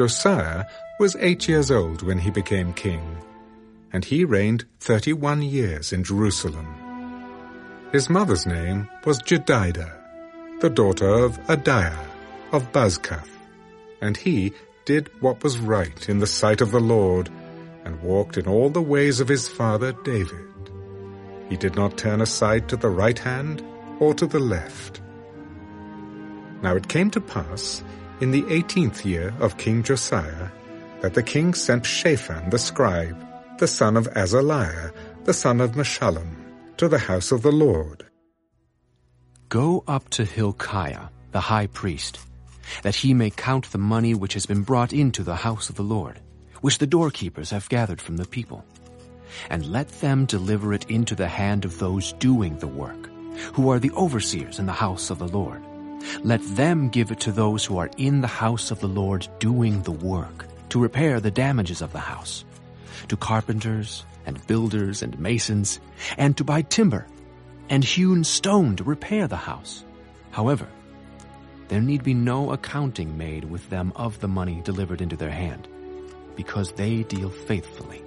Josiah was eight years old when he became king, and he reigned thirty-one years in Jerusalem. His mother's name was Jedidah, the daughter of Adaiah of Bozkath, and he did what was right in the sight of the Lord, and walked in all the ways of his father David. He did not turn aside to the right hand or to the left. Now it came to pass, in the eighteenth year of King Josiah, that the king sent Shaphan the scribe, the son of Azaliah, the son of Meshullam, to the house of the Lord. Go up to Hilkiah, the high priest, that he may count the money which has been brought into the house of the Lord, which the doorkeepers have gathered from the people and let them deliver it into the hand of those doing the work, who are the overseers in the house of the Lord. Let them give it to those who are in the house of the Lord doing the work, to repair the damages of the house, to carpenters and builders and masons, and to buy timber and hewn stone to repair the house. However, there need be no accounting made with them of the money delivered into their hand, because they deal faithfully.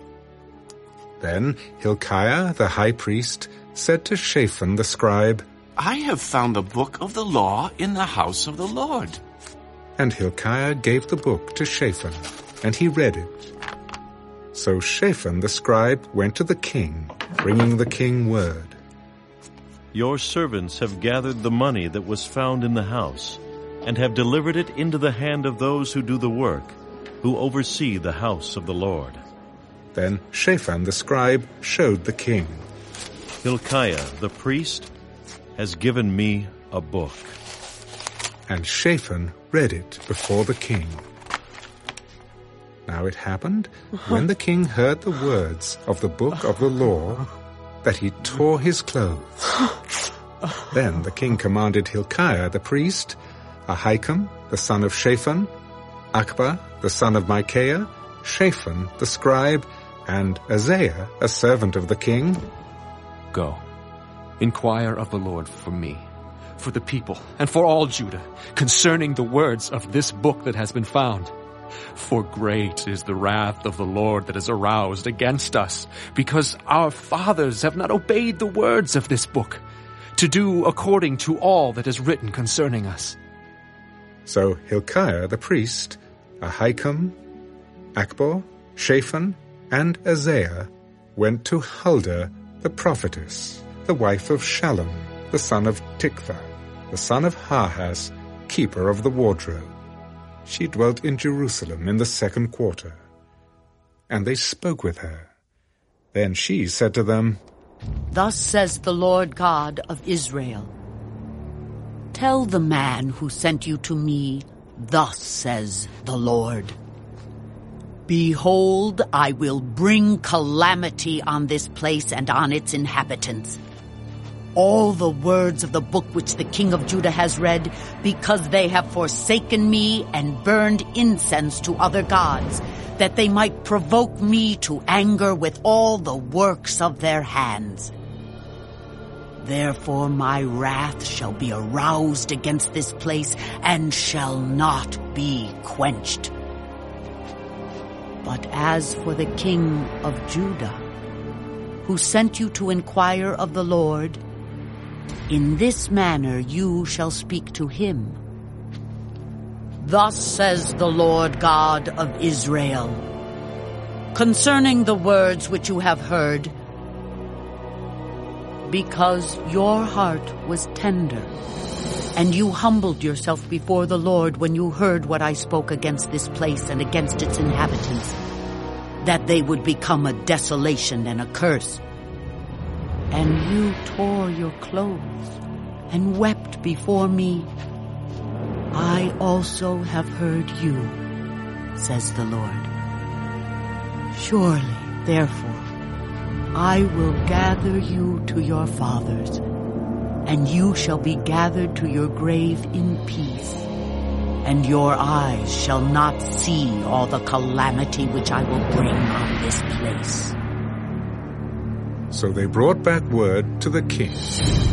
Then Hilkiah the high priest said to Shaphan the scribe, I have found the book of the law in the house of the Lord. And Hilkiah gave the book to Shaphan, and he read it. So Shaphan the scribe went to the king, bringing the king word. Your servants have gathered the money that was found in the house, and have delivered it into the hand of those who do the work, who oversee the house of the Lord. Then Shaphan the scribe showed the king. Hilkiah the priest has given me a book. And Shaphan read it before the king. Now it happened, when the king heard the words of the book of the law, that he tore his clothes. Then the king commanded Hilkiah the priest, Ahikam the son of Shaphan, Achbor the son of Michaiah, Shaphan the scribe, and Asaiah, a servant of the king, Go, inquire of the Lord for me, for the people, and for all Judah, concerning the words of this book that has been found. For great is the wrath of the Lord that is aroused against us, because our fathers have not obeyed the words of this book, to do according to all that is written concerning us. So Hilkiah the priest, Ahikam, Achbor, Shaphan, and Asaiah went to Huldah the prophetess, the wife of Shallum, the son of Tikvah, the son of Harhas, keeper of the wardrobe. She dwelt in Jerusalem in the second quarter. And they spoke with her. Then she said to them, Thus says the Lord God of Israel. Tell the man who sent you to me, Thus says the Lord. Behold, I will bring calamity on this place and on its inhabitants. All the words of the book which the king of Judah has read, because they have forsaken me and burned incense to other gods, that they might provoke me to anger with all the works of their hands. Therefore my wrath shall be aroused against this place and shall not be quenched. But as for the king of Judah, who sent you to inquire of the Lord, in this manner you shall speak to him. Thus says the Lord God of Israel, concerning the words which you have heard, because your heart was tender, and you humbled yourself before the Lord when you heard what I spoke against this place and against its inhabitants, that they would become a desolation and a curse. And you tore your clothes and wept before me. I also have heard you, says the Lord. Surely, therefore, I will gather you to your fathers, and you shall be gathered to your grave in peace, and your eyes shall not see all the calamity which I will bring on this place. So they brought back word to the king.